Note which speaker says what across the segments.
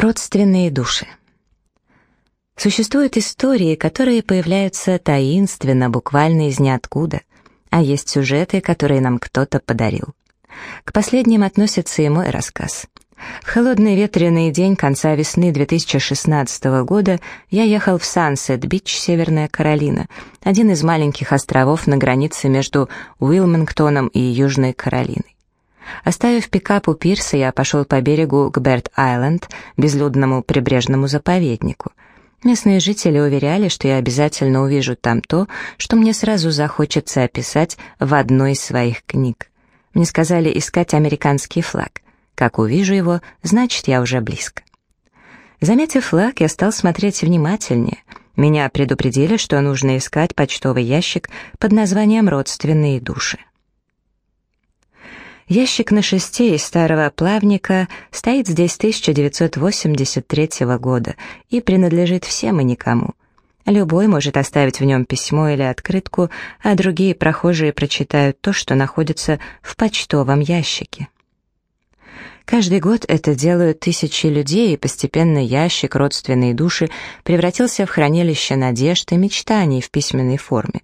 Speaker 1: Родственные души. Существуют истории, которые появляются таинственно, буквально из ниоткуда, а есть сюжеты, которые нам кто-то подарил. К последним относится и мой рассказ. В холодный ветреный день конца весны 2016 года я ехал в Сансет-Бич, Северная Каролина, один из маленьких островов на границе между Уилмингтоном и Южной Каролиной. Оставив пикап у пирса, я пошел по берегу к Берт-Айленд, безлюдному прибрежному заповеднику. Местные жители уверяли, что я обязательно увижу там то, что мне сразу захочется описать в одной из своих книг. Мне сказали искать американский флаг. Как увижу его, значит, я уже близко. Заметив флаг, я стал смотреть внимательнее. Меня предупредили, что нужно искать почтовый ящик под названием «Родственные души». Ящик на шесте из старого плавника стоит здесь 1983 года и принадлежит всем и никому. Любой может оставить в нем письмо или открытку, а другие прохожие прочитают то, что находится в почтовом ящике. Каждый год это делают тысячи людей, и постепенно ящик родственной души превратился в хранилище надежд и мечтаний в письменной форме.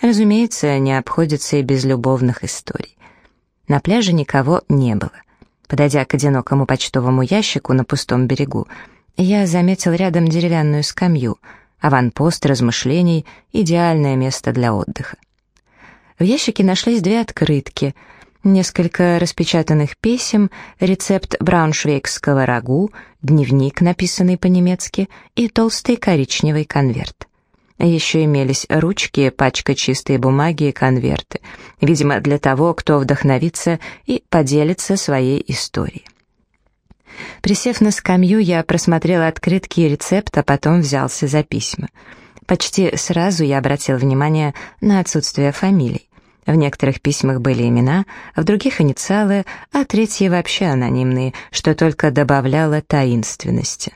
Speaker 1: Разумеется, не обходится и без любовных историй. На пляже никого не было. Подойдя к одинокому почтовому ящику на пустом берегу, я заметил рядом деревянную скамью, аванпост размышлений, идеальное место для отдыха. В ящике нашлись две открытки, несколько распечатанных писем, рецепт брауншвейгского рагу, дневник, написанный по-немецки, и толстый коричневый конверт. Еще имелись ручки, пачка чистой бумаги и конверты. Видимо, для того, кто вдохновится и поделится своей историей. Присев на скамью, я просмотрела открытки и рецепт, а потом взялся за письма. Почти сразу я обратил внимание на отсутствие фамилий. В некоторых письмах были имена, в других — инициалы, а третьи вообще анонимные, что только добавляло таинственности.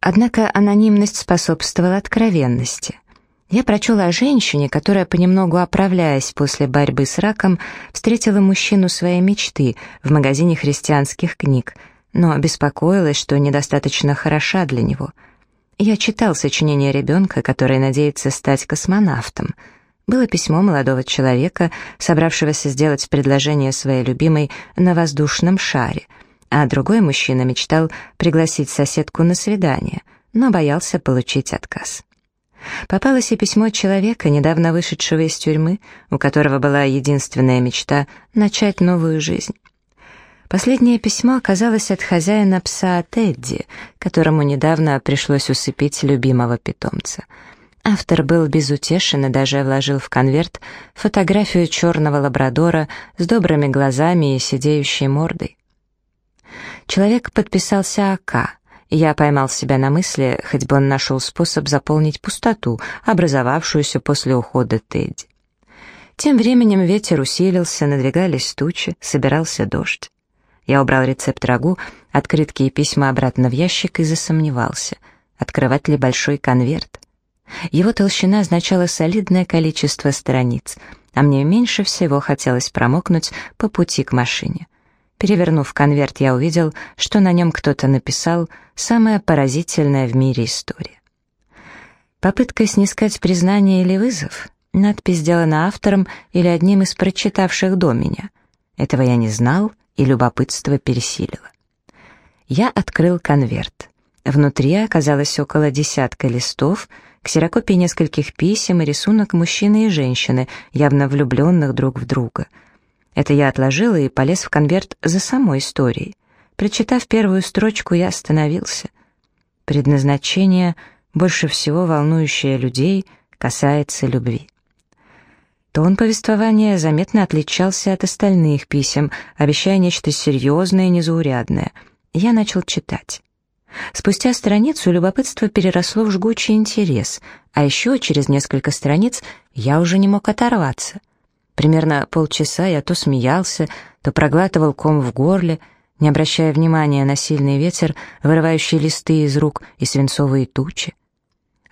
Speaker 1: Однако анонимность способствовала откровенности. Я прочел о женщине, которая, понемногу оправляясь после борьбы с раком, встретила мужчину своей мечты в магазине христианских книг, но беспокоилась, что недостаточно хороша для него. Я читал сочинение ребенка, который надеется стать космонавтом. Было письмо молодого человека, собравшегося сделать предложение своей любимой на воздушном шаре — а другой мужчина мечтал пригласить соседку на свидание, но боялся получить отказ. Попалось и письмо человека, недавно вышедшего из тюрьмы, у которого была единственная мечта — начать новую жизнь. Последнее письмо оказалось от хозяина пса Тедди, которому недавно пришлось усыпить любимого питомца. Автор был безутешен и даже вложил в конверт фотографию черного лабрадора с добрыми глазами и сидеющей мордой. Человек подписался АК. Я поймал себя на мысли, хоть бы он нашел способ заполнить пустоту, образовавшуюся после ухода Тедди. Тем временем ветер усилился, надвигались тучи, собирался дождь. Я убрал рецепт рагу, открытки и письма обратно в ящик и засомневался, открывать ли большой конверт. Его толщина означала солидное количество страниц, а мне меньше всего хотелось промокнуть по пути к машине. Перевернув конверт, я увидел, что на нем кто-то написал «Самая поразительная в мире история». Попытка снискать признание или вызов? Надпись сделана автором или одним из прочитавших до меня. Этого я не знал, и любопытство пересилило. Я открыл конверт. Внутри оказалось около десятка листов, ксерокопии нескольких писем и рисунок мужчины и женщины, явно влюбленных друг в друга — это я отложила и полез в конверт за самой историей. Прочитав первую строчку, я остановился. Предназначение, больше всего волнующее людей, касается любви. Тон повествования заметно отличался от остальных писем, обещая нечто серьезное и незаурядное. Я начал читать. Спустя страницу любопытство переросло в жгучий интерес, а еще через несколько страниц я уже не мог оторваться. Примерно полчаса я то смеялся, то проглатывал ком в горле, не обращая внимания на сильный ветер, вырывающий листы из рук и свинцовые тучи.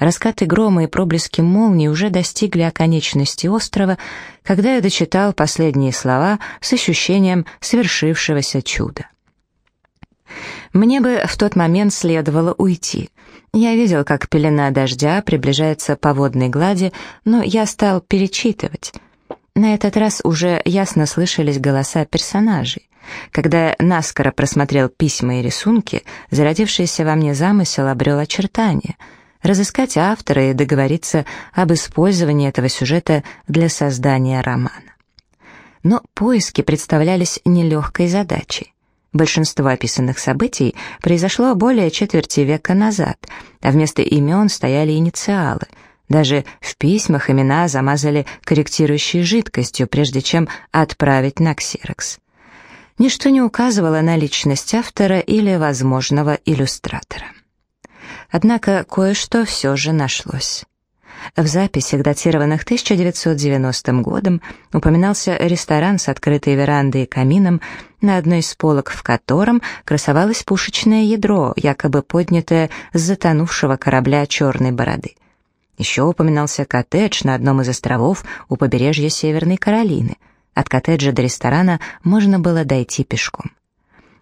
Speaker 1: Раскаты грома и проблески молнии уже достигли оконечности острова, когда я дочитал последние слова с ощущением свершившегося чуда. Мне бы в тот момент следовало уйти. Я видел, как пелена дождя приближается по водной глади, но я стал перечитывать. На этот раз уже ясно слышались голоса персонажей. Когда я наскоро просмотрел письма и рисунки, зародившийся во мне замысел обрел очертания — разыскать автора и договориться об использовании этого сюжета для создания романа. Но поиски представлялись нелегкой задачей. Большинство описанных событий произошло более четверти века назад, а вместо имен стояли инициалы. Даже в письмах имена замазали корректирующей жидкостью, прежде чем отправить на ксерокс. Ничто не указывало на личность автора или возможного иллюстратора. Однако кое-что все же нашлось. В записях, датированных 1990 годом, упоминался ресторан с открытой верандой и камином, на одной из полок в котором красовалось пушечное ядро, якобы поднятое с затонувшего корабля «Черной бороды». Еще упоминался коттедж на одном из островов у побережья Северной Каролины. От коттеджа до ресторана можно было дойти пешком.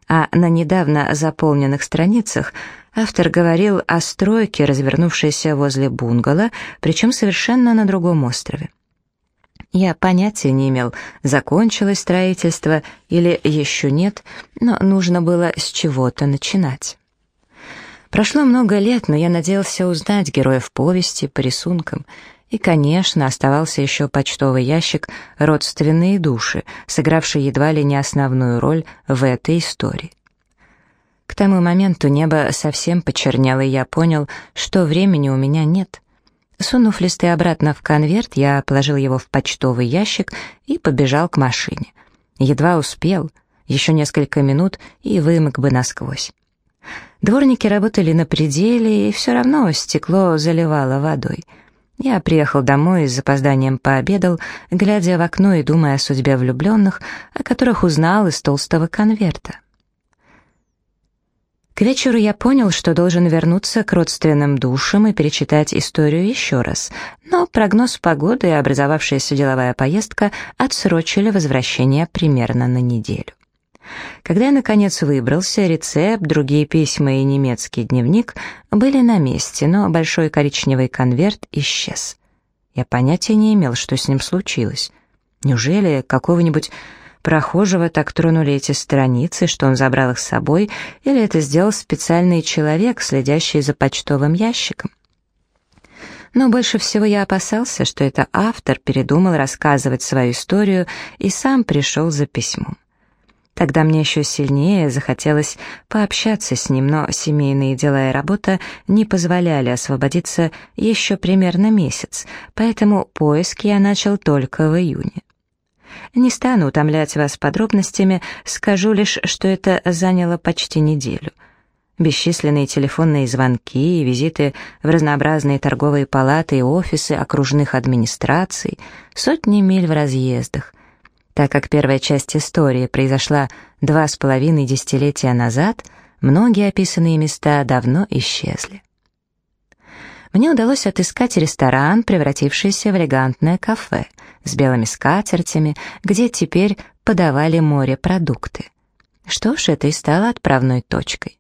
Speaker 1: А на недавно заполненных страницах Автор говорил о стройке, развернувшейся возле бунгало, причем совершенно на другом острове. Я понятия не имел, закончилось строительство или еще нет, но нужно было с чего-то начинать. Прошло много лет, но я надеялся узнать героев повести по рисункам, и, конечно, оставался еще почтовый ящик «Родственные души», сыгравший едва ли не основную роль в этой истории. К тому моменту небо совсем почернело, и я понял, что времени у меня нет. Сунув листы обратно в конверт, я положил его в почтовый ящик и побежал к машине. Едва успел, еще несколько минут и вымок бы насквозь. Дворники работали на пределе, и все равно стекло заливало водой. Я приехал домой и с запозданием пообедал, глядя в окно и думая о судьбе влюбленных, о которых узнал из толстого конверта. К вечеру я понял, что должен вернуться к родственным душам и перечитать историю еще раз, но прогноз погоды и образовавшаяся деловая поездка отсрочили возвращение примерно на неделю. Когда я, наконец, выбрался, рецепт, другие письма и немецкий дневник были на месте, но большой коричневый конверт исчез. Я понятия не имел, что с ним случилось. Неужели какого-нибудь прохожего так тронули эти страницы, что он забрал их с собой, или это сделал специальный человек, следящий за почтовым ящиком. Но больше всего я опасался, что это автор передумал рассказывать свою историю и сам пришел за письмом. Тогда мне еще сильнее захотелось пообщаться с ним, но семейные дела и работа не позволяли освободиться еще примерно месяц, поэтому поиски я начал только в июне. Не стану утомлять вас подробностями, скажу лишь, что это заняло почти неделю. Бесчисленные телефонные звонки и визиты в разнообразные торговые палаты и офисы окружных администраций, сотни миль в разъездах. Так как первая часть истории произошла два с половиной десятилетия назад, многие описанные места давно исчезли. Мне удалось отыскать ресторан, превратившийся в элегантное кафе — с белыми скатертями, где теперь подавали морепродукты. Что ж, это и стало отправной точкой.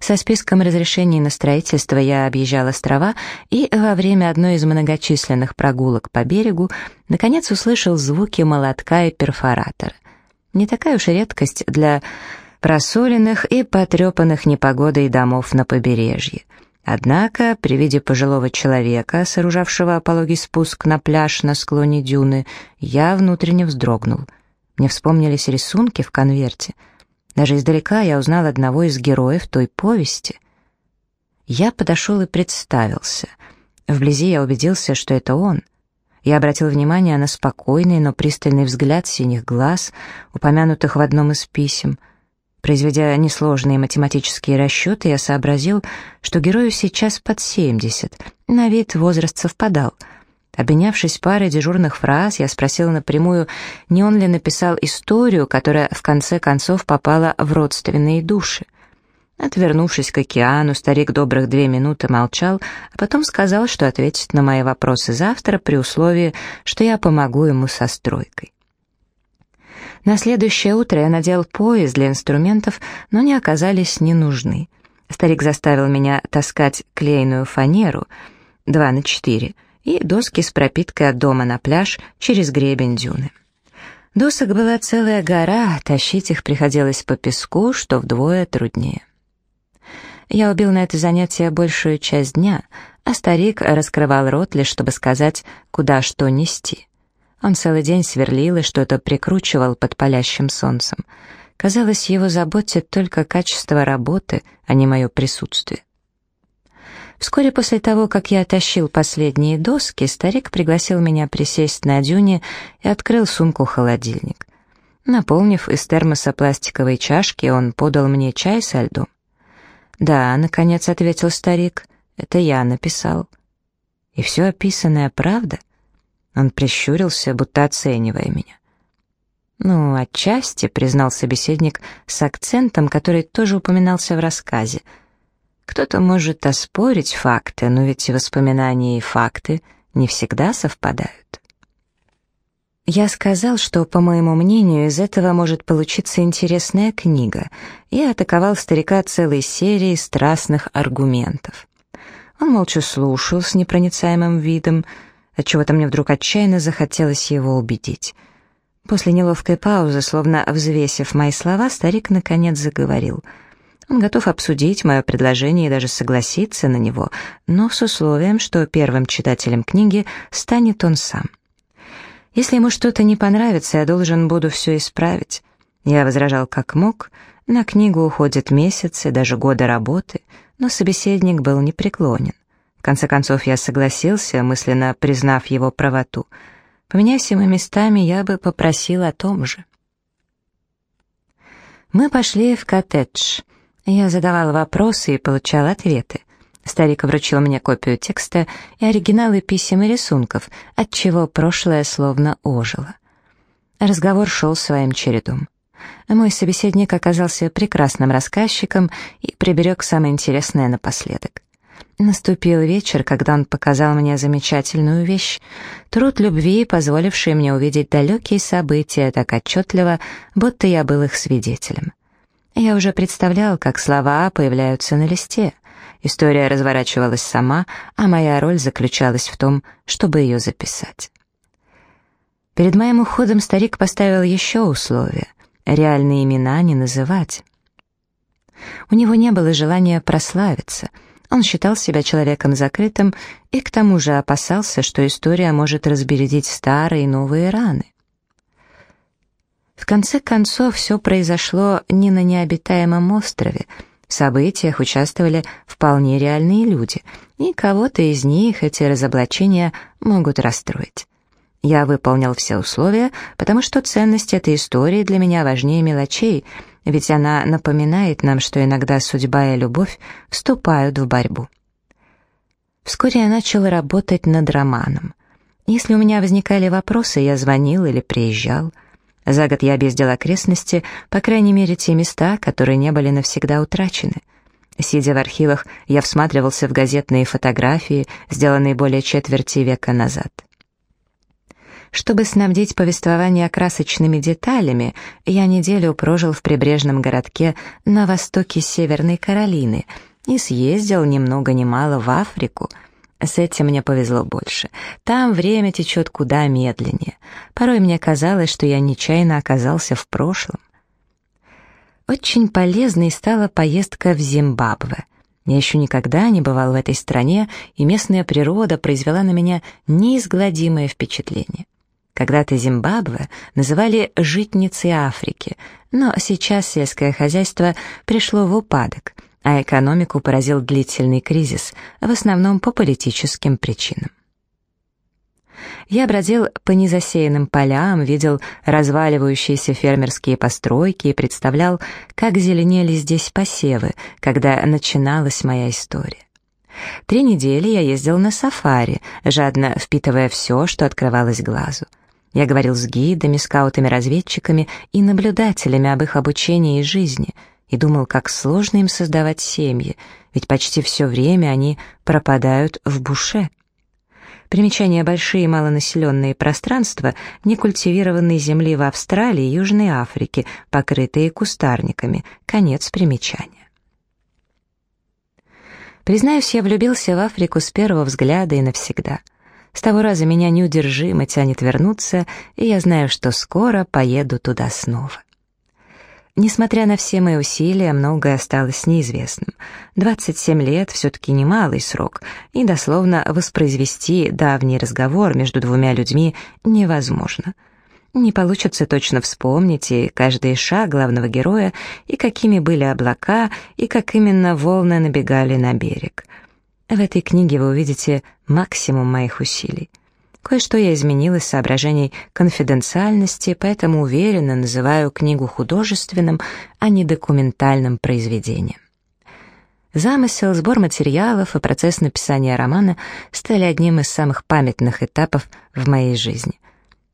Speaker 1: Со списком разрешений на строительство я объезжал острова и во время одной из многочисленных прогулок по берегу наконец услышал звуки молотка и перфоратора. Не такая уж редкость для просоленных и потрепанных непогодой домов на побережье. Однако при виде пожилого человека, сооружавшего пологий спуск на пляж на склоне дюны, я внутренне вздрогнул. Мне вспомнились рисунки в конверте. Даже издалека я узнал одного из героев той повести. Я подошел и представился. Вблизи я убедился, что это он. Я обратил внимание на спокойный, но пристальный взгляд синих глаз, упомянутых в одном из писем — Произведя несложные математические расчеты, я сообразил, что герою сейчас под 70, на вид возраст совпадал. Обменявшись парой дежурных фраз, я спросил напрямую, не он ли написал историю, которая в конце концов попала в родственные души. Отвернувшись к океану, старик добрых две минуты молчал, а потом сказал, что ответит на мои вопросы завтра при условии, что я помогу ему со стройкой. На следующее утро я надел пояс для инструментов, но они оказались не нужны. Старик заставил меня таскать клееную фанеру 2 на 4 и доски с пропиткой от дома на пляж через гребень дюны. Досок была целая гора, тащить их приходилось по песку, что вдвое труднее. Я убил на это занятие большую часть дня, а старик раскрывал рот лишь чтобы сказать, куда что нести. Он целый день сверлил и что-то прикручивал под палящим солнцем. Казалось, его заботит только качество работы, а не мое присутствие. Вскоре после того, как я тащил последние доски, старик пригласил меня присесть на дюне и открыл сумку-холодильник. Наполнив из термоса пластиковой чашки, он подал мне чай со льдом. «Да», — наконец ответил старик, — «это я написал». «И все описанное правда?» Он прищурился, будто оценивая меня. «Ну, отчасти», — признал собеседник с акцентом, который тоже упоминался в рассказе. «Кто-то может оспорить факты, но ведь воспоминания и факты не всегда совпадают». Я сказал, что, по моему мнению, из этого может получиться интересная книга, и атаковал старика целой серией страстных аргументов. Он молча слушал с непроницаемым видом, Отчего-то мне вдруг отчаянно захотелось его убедить. После неловкой паузы, словно взвесив мои слова, старик наконец заговорил. Он готов обсудить мое предложение и даже согласиться на него, но с условием, что первым читателем книги станет он сам. Если ему что-то не понравится, я должен буду все исправить. Я возражал как мог, на книгу уходят месяцы, даже годы работы, но собеседник был непреклонен конце концов, я согласился, мысленно признав его правоту. Поменяйся мы местами, я бы попросил о том же. Мы пошли в коттедж. Я задавал вопросы и получал ответы. Старик вручил мне копию текста и оригиналы писем и рисунков, отчего прошлое словно ожило. Разговор шел своим чередом. Мой собеседник оказался прекрасным рассказчиком и приберег самое интересное напоследок. Наступил вечер, когда он показал мне замечательную вещь — труд любви, позволивший мне увидеть далекие события так отчетливо, будто я был их свидетелем. Я уже представлял, как слова появляются на листе. История разворачивалась сама, а моя роль заключалась в том, чтобы ее записать. Перед моим уходом старик поставил еще условие — реальные имена не называть. У него не было желания прославиться — он считал себя человеком закрытым и к тому же опасался, что история может разбередить старые и новые раны. В конце концов, все произошло не на необитаемом острове. В событиях участвовали вполне реальные люди, и кого-то из них эти разоблачения могут расстроить. Я выполнил все условия, потому что ценность этой истории для меня важнее мелочей — ведь она напоминает нам, что иногда судьба и любовь вступают в борьбу. Вскоре я начал работать над романом. Если у меня возникали вопросы, я звонил или приезжал. За год я объездил окрестности, по крайней мере, те места, которые не были навсегда утрачены. Сидя в архивах, я всматривался в газетные фотографии, сделанные более четверти века назад. Чтобы снабдить повествование красочными деталями, я неделю прожил в прибрежном городке на востоке Северной Каролины и съездил ни много ни мало в Африку. С этим мне повезло больше. Там время течет куда медленнее. Порой мне казалось, что я нечаянно оказался в прошлом. Очень полезной стала поездка в Зимбабве. Я еще никогда не бывал в этой стране, и местная природа произвела на меня неизгладимое впечатление. Когда-то Зимбабве называли «житницей Африки», но сейчас сельское хозяйство пришло в упадок, а экономику поразил длительный кризис, в основном по политическим причинам. Я бродил по незасеянным полям, видел разваливающиеся фермерские постройки и представлял, как зеленели здесь посевы, когда начиналась моя история. Три недели я ездил на сафари, жадно впитывая все, что открывалось глазу. Я говорил с гидами, скаутами-разведчиками и наблюдателями об их обучении и жизни и думал, как сложно им создавать семьи, ведь почти все время они пропадают в буше. Примечание большие малонаселенные пространства некультивированной земли в Австралии и Южной Африке, покрытые кустарниками. Конец примечания. Признаюсь, я влюбился в Африку с первого взгляда и навсегда. С того раза меня неудержимо тянет вернуться, и я знаю, что скоро поеду туда снова. Несмотря на все мои усилия, многое осталось неизвестным. 27 лет — все-таки немалый срок, и дословно воспроизвести давний разговор между двумя людьми невозможно. Не получится точно вспомнить и каждый шаг главного героя, и какими были облака, и как именно волны набегали на берег. В этой книге вы увидите максимум моих усилий. Кое-что я изменила из соображений конфиденциальности, поэтому уверенно называю книгу художественным, а не документальным произведением. Замысел, сбор материалов и процесс написания романа стали одним из самых памятных этапов в моей жизни.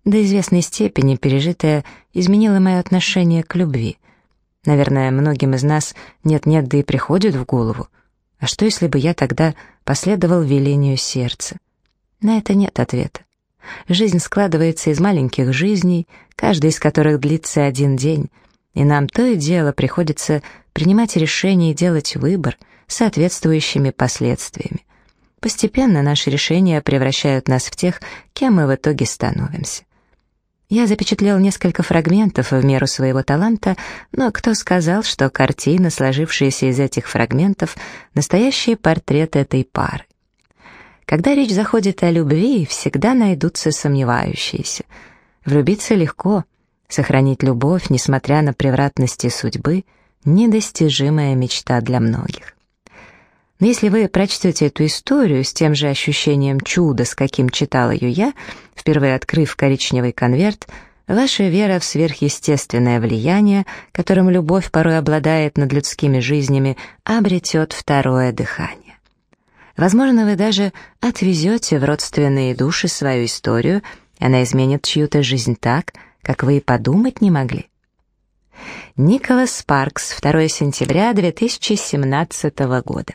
Speaker 1: До известной степени пережитое изменило мое отношение к любви. Наверное, многим из нас нет-нет, да и приходит в голову. А что, если бы я тогда последовал велению сердца? На это нет ответа. Жизнь складывается из маленьких жизней, каждая из которых длится один день, и нам то и дело приходится принимать решения и делать выбор с соответствующими последствиями. Постепенно наши решения превращают нас в тех, кем мы в итоге становимся. Я запечатлел несколько фрагментов в меру своего таланта, но кто сказал, что картина, сложившаяся из этих фрагментов, настоящий портрет этой пары? Когда речь заходит о любви, всегда найдутся сомневающиеся. Влюбиться легко, сохранить любовь, несмотря на превратности судьбы, недостижимая мечта для многих. Но если вы прочтете эту историю с тем же ощущением чуда, с каким читал ее я, впервые открыв коричневый конверт, ваша вера в сверхъестественное влияние, которым любовь порой обладает над людскими жизнями, обретет второе дыхание. Возможно, вы даже отвезете в родственные души свою историю, и она изменит чью-то жизнь так, как вы и подумать не могли. Николас Спаркс, 2 сентября 2017 года.